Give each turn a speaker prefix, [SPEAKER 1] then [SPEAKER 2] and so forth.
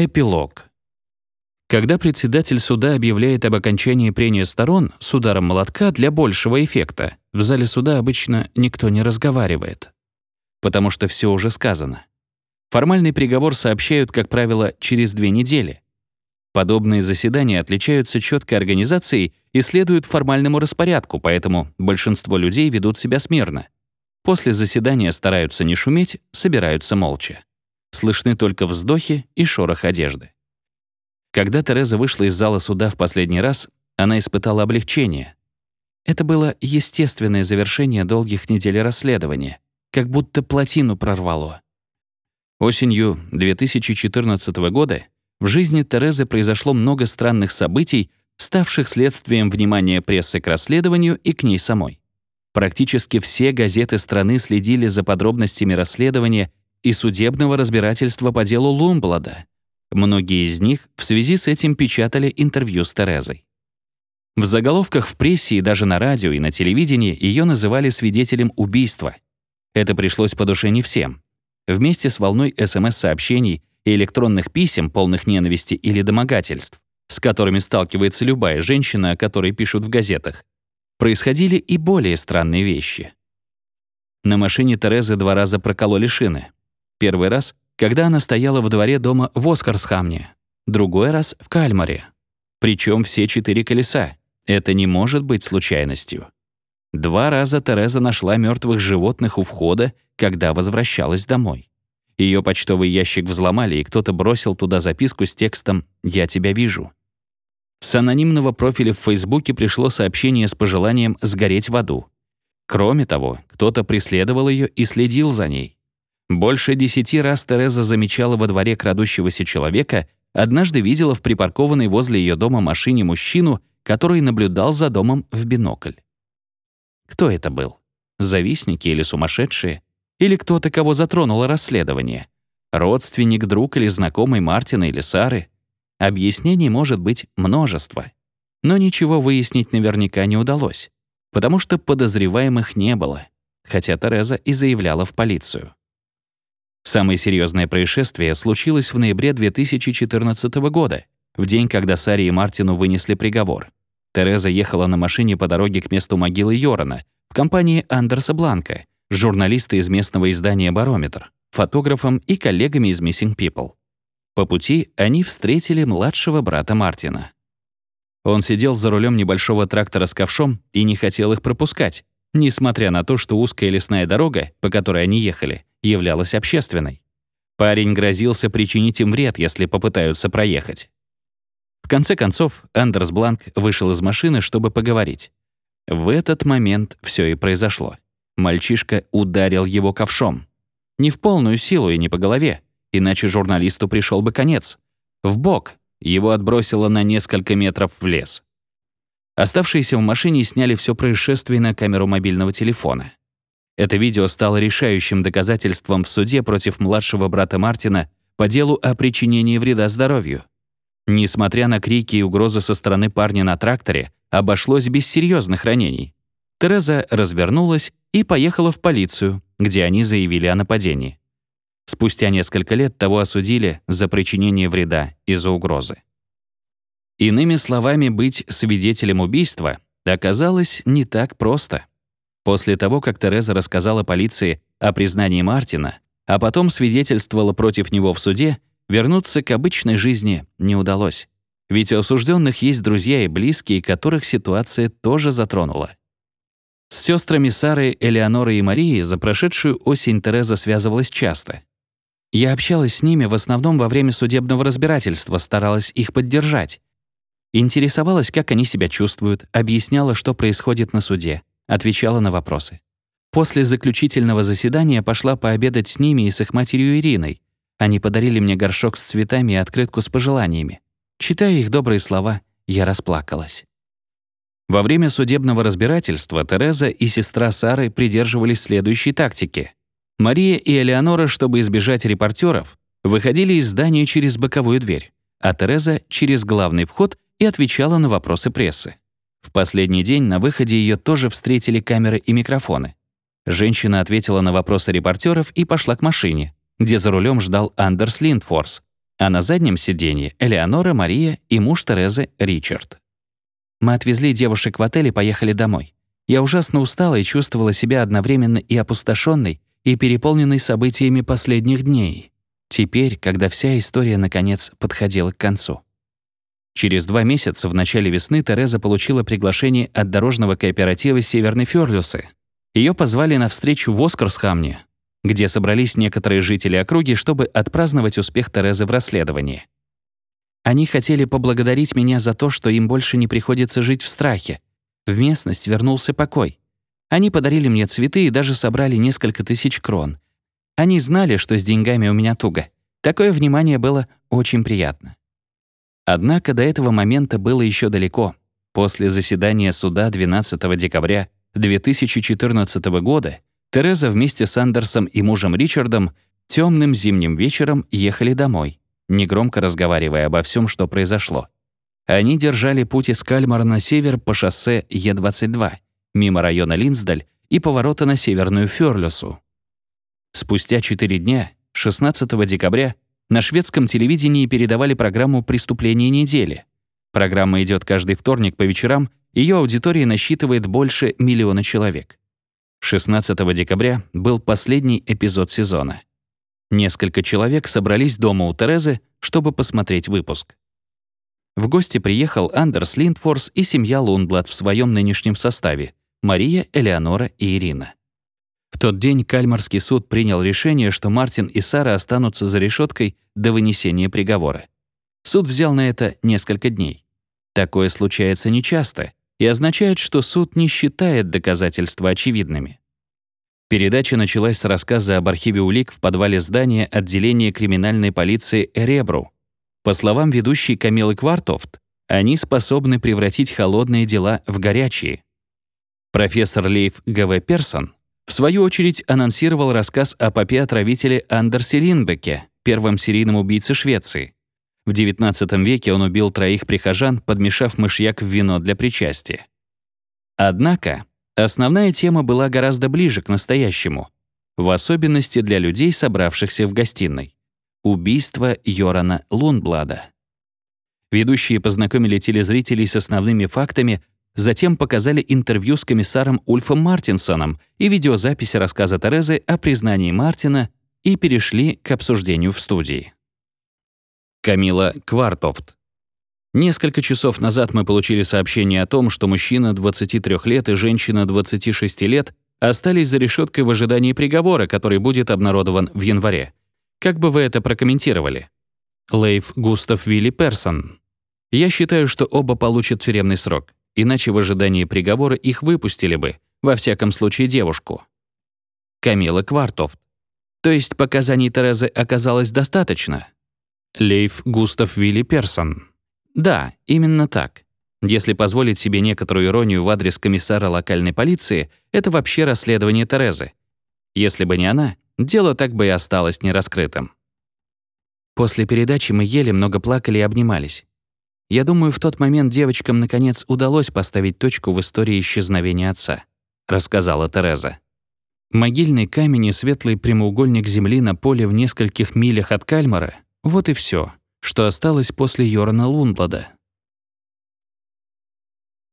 [SPEAKER 1] Эпилог. Когда председатель суда объявляет об окончании прения сторон с ударом молотка для большего эффекта, в зале суда обычно никто не разговаривает. Потому что все уже сказано. Формальный приговор сообщают, как правило, через две недели. Подобные заседания отличаются четкой организацией и следуют формальному распорядку, поэтому большинство людей ведут себя смирно. После заседания стараются не шуметь, собираются молча. Слышны только вздохи и шорох одежды. Когда Тереза вышла из зала суда в последний раз, она испытала облегчение. Это было естественное завершение долгих недель расследования, как будто плотину прорвало. Осенью 2014 года в жизни Терезы произошло много странных событий, ставших следствием внимания прессы к расследованию и к ней самой. Практически все газеты страны следили за подробностями расследования и судебного разбирательства по делу Лумблада. Многие из них в связи с этим печатали интервью с Терезой. В заголовках в прессе и даже на радио и на телевидении ее называли свидетелем убийства. Это пришлось по душе не всем. Вместе с волной СМС-сообщений и электронных писем, полных ненависти или домогательств, с которыми сталкивается любая женщина, о которой пишут в газетах, происходили и более странные вещи. На машине Терезы два раза прокололи шины. Первый раз, когда она стояла во дворе дома в Оскарсхамне, другой раз в Кальмаре. Причем все четыре колеса. Это не может быть случайностью. Два раза Тереза нашла мертвых животных у входа, когда возвращалась домой. Ее почтовый ящик взломали, и кто-то бросил туда записку с текстом «Я тебя вижу». С анонимного профиля в Фейсбуке пришло сообщение с пожеланием сгореть в аду. Кроме того, кто-то преследовал ее и следил за ней. Больше десяти раз Тереза замечала во дворе крадущегося человека, однажды видела в припаркованной возле ее дома машине мужчину, который наблюдал за домом в бинокль. Кто это был? Завистники или сумасшедшие? Или кто-то, кого затронуло расследование? Родственник, друг или знакомый Мартина или Сары? Объяснений может быть множество. Но ничего выяснить наверняка не удалось, потому что подозреваемых не было, хотя Тереза и заявляла в полицию. Самое серьезное происшествие случилось в ноябре 2014 года, в день, когда Саре и Мартину вынесли приговор. Тереза ехала на машине по дороге к месту могилы Йорана в компании Андерса Бланка, журналиста из местного издания «Барометр», фотографом и коллегами из Missing People. По пути они встретили младшего брата Мартина. Он сидел за рулем небольшого трактора с ковшом и не хотел их пропускать, несмотря на то, что узкая лесная дорога, по которой они ехали, являлась общественной. Парень грозился причинить им вред, если попытаются проехать. В конце концов, Андерс Бланк вышел из машины, чтобы поговорить. В этот момент все и произошло. Мальчишка ударил его ковшом. Не в полную силу и не по голове, иначе журналисту пришел бы конец. В бок его отбросило на несколько метров в лес. Оставшиеся в машине сняли все происшествие на камеру мобильного телефона. Это видео стало решающим доказательством в суде против младшего брата Мартина по делу о причинении вреда здоровью. Несмотря на крики и угрозы со стороны парня на тракторе, обошлось без серьезных ранений. Тереза развернулась и поехала в полицию, где они заявили о нападении. Спустя несколько лет того осудили за причинение вреда из-за угрозы. Иными словами, быть свидетелем убийства оказалось не так просто. После того, как Тереза рассказала полиции о признании Мартина, а потом свидетельствовала против него в суде, вернуться к обычной жизни не удалось. Ведь у осужденных есть друзья и близкие, которых ситуация тоже затронула. С сестрами Сары, Элеонорой и Марией за прошедшую осень Тереза связывалась часто. Я общалась с ними в основном во время судебного разбирательства, старалась их поддержать. Интересовалась, как они себя чувствуют, объясняла, что происходит на суде отвечала на вопросы. После заключительного заседания пошла пообедать с ними и с их матерью Ириной. Они подарили мне горшок с цветами и открытку с пожеланиями. Читая их добрые слова, я расплакалась. Во время судебного разбирательства Тереза и сестра Сары придерживались следующей тактики. Мария и Элеонора, чтобы избежать репортеров, выходили из здания через боковую дверь, а Тереза — через главный вход и отвечала на вопросы прессы. В последний день на выходе ее тоже встретили камеры и микрофоны. Женщина ответила на вопросы репортеров и пошла к машине, где за рулем ждал Андерс Линдфорс, А на заднем сиденье Элеонора, Мария и муж Терезы Ричард. Мы отвезли девушек в отель и поехали домой. Я ужасно устала и чувствовала себя одновременно и опустошенной, и переполненной событиями последних дней. Теперь, когда вся история, наконец, подходила к концу. Через два месяца в начале весны Тереза получила приглашение от дорожного кооператива «Северный Фёрлюсы». Ее позвали на встречу в Оскарсхамне, где собрались некоторые жители округи, чтобы отпраздновать успех Терезы в расследовании. Они хотели поблагодарить меня за то, что им больше не приходится жить в страхе. В местность вернулся покой. Они подарили мне цветы и даже собрали несколько тысяч крон. Они знали, что с деньгами у меня туго. Такое внимание было очень приятно. Однако до этого момента было еще далеко. После заседания суда 12 декабря 2014 года Тереза вместе с Андерсом и мужем Ричардом темным зимним вечером ехали домой, негромко разговаривая обо всем, что произошло. Они держали путь из Кальмара на север по шоссе Е22, мимо района Линсдаль и поворота на северную Фёрлюсу. Спустя четыре дня, 16 декабря, на шведском телевидении передавали программу «Преступление недели». Программа идет каждый вторник по вечерам, ее аудитория насчитывает больше миллиона человек. 16 декабря был последний эпизод сезона. Несколько человек собрались дома у Терезы, чтобы посмотреть выпуск. В гости приехал Андерс Линдфорс и семья Лунблад в своем нынешнем составе — Мария, Элеонора и Ирина. Тот день Кальмарский суд принял решение, что Мартин и Сара останутся за решеткой до вынесения приговора. Суд взял на это несколько дней. Такое случается нечасто и означает, что суд не считает доказательства очевидными. Передача началась с рассказа об архиве улик в подвале здания отделения криминальной полиции Эребру, по словам ведущей Камилы Квартофт, они способны превратить холодные дела в горячие. Профессор Лейф Г.В. Персон, в свою очередь, анонсировал рассказ о попе-отравителе Андерсе Линбеке, первом серийном убийце Швеции. В XIX веке он убил троих прихожан, подмешав мышьяк в вино для причастия. Однако, основная тема была гораздо ближе к настоящему, в особенности для людей, собравшихся в гостиной. Убийство Йорана Лунблада. Ведущие познакомили телезрителей с основными фактами, затем показали интервью с комиссаром Ульфом Мартинсоном и видеозапись рассказа Терезы о признании Мартина и перешли к обсуждению в студии. Камила Квартофт. Несколько часов назад мы получили сообщение о том, что мужчина 23 лет и женщина 26 лет остались за решеткой в ожидании приговора, который будет обнародован в январе. Как бы вы это прокомментировали? Лейф Густав Вилли Персон. Я считаю, что оба получат тюремный срок, иначе в ожидании приговора их выпустили бы, во всяком случае девушку. Камила Квартов. То есть показаний Терезы оказалось достаточно? Лейф Густав Вилли Персон. Да, именно так. Если позволить себе некоторую иронию в адрес комиссара локальной полиции, это вообще расследование Терезы. Если бы не она, дело так бы и осталось нераскрытым. После передачи мы ели, много плакали и обнимались. Я думаю, в тот момент девочкам наконец удалось поставить точку в истории исчезновения отца, рассказала Тереза. Могильный камень и светлый прямоугольник земли на поле в нескольких милях от Кальмара — вот и все, что осталось после Йорна Лунблада.